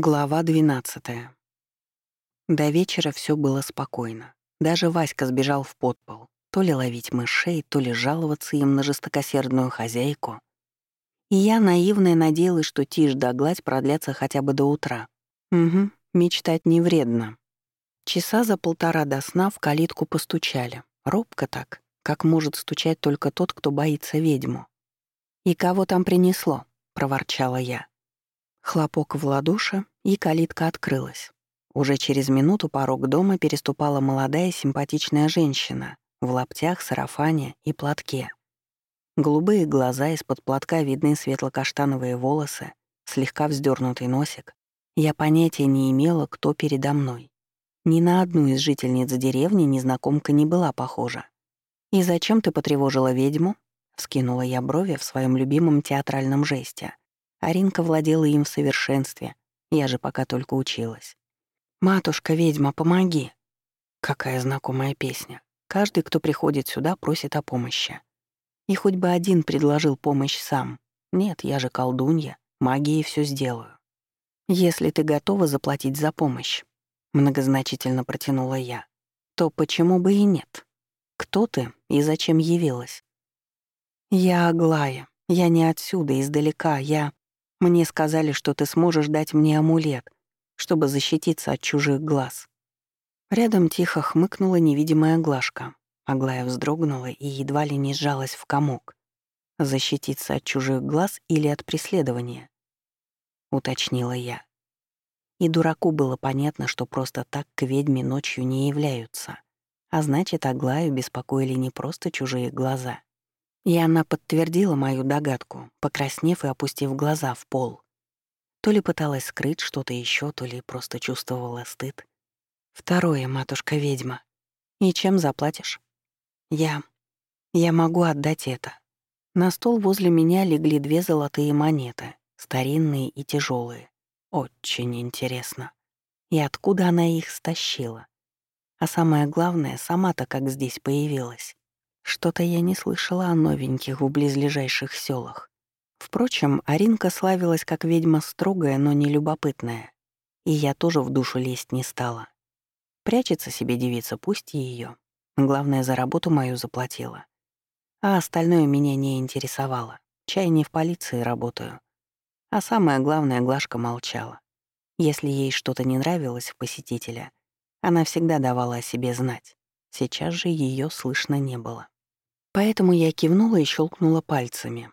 Глава 12. До вечера все было спокойно. Даже Васька сбежал в подпол, то ли ловить мышей, то ли жаловаться им на жестокосердную хозяйку. И я, наивная, надеялась, что тишь да гладь продлятся хотя бы до утра. Угу, мечтать не вредно. Часа за полтора до сна в калитку постучали. Робко так, как может стучать только тот, кто боится ведьму. «И кого там принесло?» — проворчала я. Хлопок в ладоши, и калитка открылась. Уже через минуту порог дома переступала молодая симпатичная женщина в лаптях, сарафане и платке. Голубые глаза, из-под платка видны светло-каштановые волосы, слегка вздернутый носик. Я понятия не имела, кто передо мной. Ни на одну из жительниц деревни незнакомка не была похожа. «И зачем ты потревожила ведьму?» — вскинула я брови в своем любимом театральном жесте. Аринка владела им в совершенстве, я же пока только училась. «Матушка-ведьма, помоги!» Какая знакомая песня. Каждый, кто приходит сюда, просит о помощи. И хоть бы один предложил помощь сам. Нет, я же колдунья, магией все сделаю. Если ты готова заплатить за помощь, многозначительно протянула я, то почему бы и нет? Кто ты и зачем явилась? Я Аглая, я не отсюда, издалека, я... Мне сказали, что ты сможешь дать мне амулет, чтобы защититься от чужих глаз. Рядом тихо хмыкнула невидимая Глашка. Аглая вздрогнула и едва ли не сжалась в комок. «Защититься от чужих глаз или от преследования?» — уточнила я. И дураку было понятно, что просто так к ведьме ночью не являются. А значит, Аглаю беспокоили не просто чужие глаза. И она подтвердила мою догадку, покраснев и опустив глаза в пол. То ли пыталась скрыть что-то еще, то ли просто чувствовала стыд. Второе, матушка-ведьма. И чем заплатишь? Я... Я могу отдать это. На стол возле меня легли две золотые монеты, старинные и тяжелые. Очень интересно. И откуда она их стащила? А самое главное, сама-то как здесь появилась. Что-то я не слышала о новеньких в близлежащих селах. Впрочем, Аринка славилась как ведьма строгая, но не любопытная. И я тоже в душу лезть не стала. Прячется себе девица, пусть ее. Главное, за работу мою заплатила. А остальное меня не интересовало. Чай не в полиции работаю. А самое главное, Глашка молчала. Если ей что-то не нравилось в посетителя, она всегда давала о себе знать. Сейчас же ее слышно не было. Поэтому я кивнула и щелкнула пальцами.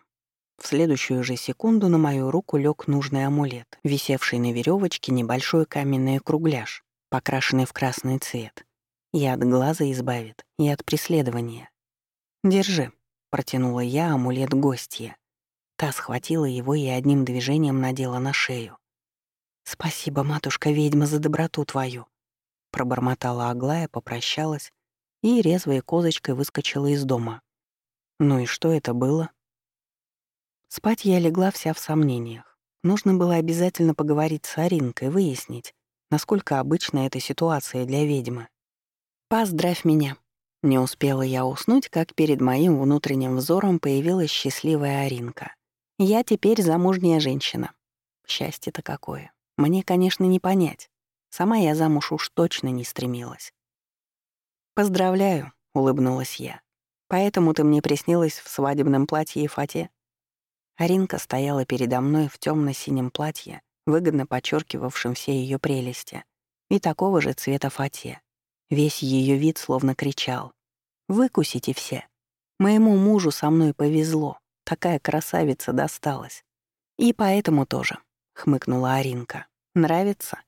В следующую же секунду на мою руку лег нужный амулет, висевший на веревочке небольшой каменный кругляш, покрашенный в красный цвет. И от глаза избавит, и от преследования. «Держи», — протянула я амулет гостья. Та схватила его и одним движением надела на шею. «Спасибо, матушка-ведьма, за доброту твою», — пробормотала Аглая, попрощалась и резвой козочкой выскочила из дома. Ну и что это было? Спать я легла вся в сомнениях. Нужно было обязательно поговорить с Аринкой, выяснить, насколько обычна эта ситуация для ведьмы. «Поздравь меня!» Не успела я уснуть, как перед моим внутренним взором появилась счастливая Аринка. Я теперь замужняя женщина. Счастье-то какое. Мне, конечно, не понять. Сама я замуж уж точно не стремилась. «Поздравляю», — улыбнулась я. Поэтому ты мне приснилась в свадебном платье и фате. Аринка стояла передо мной в темно синем платье, выгодно подчеркивавшем все ее прелести, и такого же цвета фате. Весь ее вид словно кричал. «Выкусите все! Моему мужу со мной повезло, такая красавица досталась. И поэтому тоже», — хмыкнула Аринка. «Нравится?»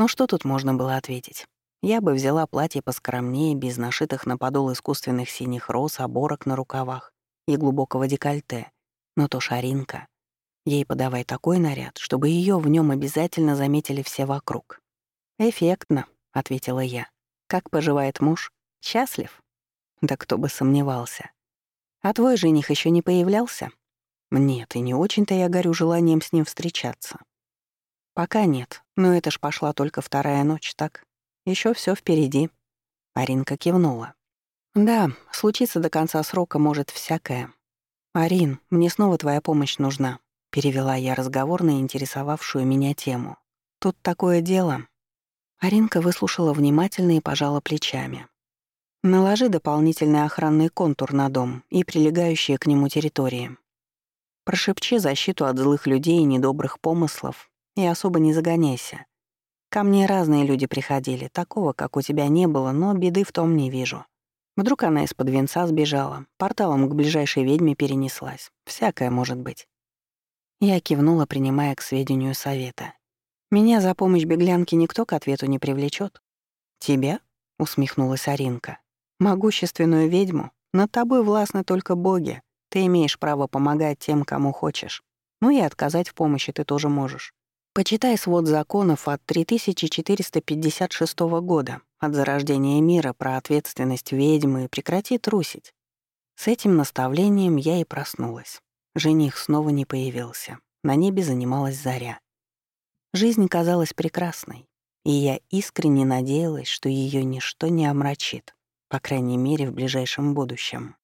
Ну что тут можно было ответить? Я бы взяла платье поскромнее, без нашитых на подол искусственных синих роз, оборок на рукавах и глубокого декольте. Но то шаринка. Ей подавай такой наряд, чтобы ее в нем обязательно заметили все вокруг. «Эффектно», — ответила я. «Как поживает муж? Счастлив?» Да кто бы сомневался. «А твой жених еще не появлялся?» «Нет, и не очень-то я горю желанием с ним встречаться». «Пока нет, но это ж пошла только вторая ночь, так?» Еще все впереди. Аринка кивнула. Да, случиться до конца срока может всякое. Арин, мне снова твоя помощь нужна. Перевела я разговор на интересовавшую меня тему. Тут такое дело. Аринка выслушала внимательно и пожала плечами. Наложи дополнительный охранный контур на дом и прилегающие к нему территории. Прошепчи защиту от злых людей и недобрых помыслов и особо не загоняйся. Ко мне разные люди приходили, такого, как у тебя не было, но беды в том не вижу. Вдруг она из-под венца сбежала, порталом к ближайшей ведьме перенеслась. Всякое может быть. Я кивнула, принимая к сведению совета. «Меня за помощь беглянке никто к ответу не привлечет. «Тебя?» — усмехнулась Аринка. «Могущественную ведьму? Над тобой властны только боги. Ты имеешь право помогать тем, кому хочешь. Ну и отказать в помощи ты тоже можешь. Почитай свод законов от 3456 года, от зарождения мира, про ответственность ведьмы и прекрати трусить. С этим наставлением я и проснулась. Жених снова не появился. На небе занималась заря. Жизнь казалась прекрасной, и я искренне надеялась, что ее ничто не омрачит, по крайней мере, в ближайшем будущем.